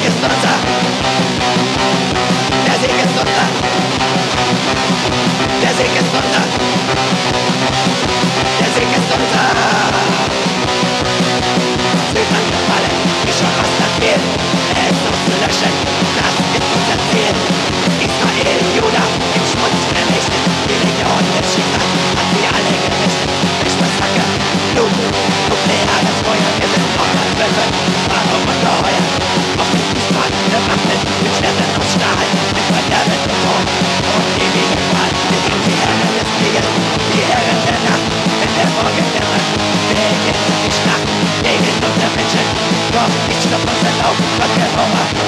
Nazigestorza Nazigestorza Nazigestorza Nazigestorza Sieht man Gefallen, ich schon fast nach mir Es noch zu löschen I can't hold my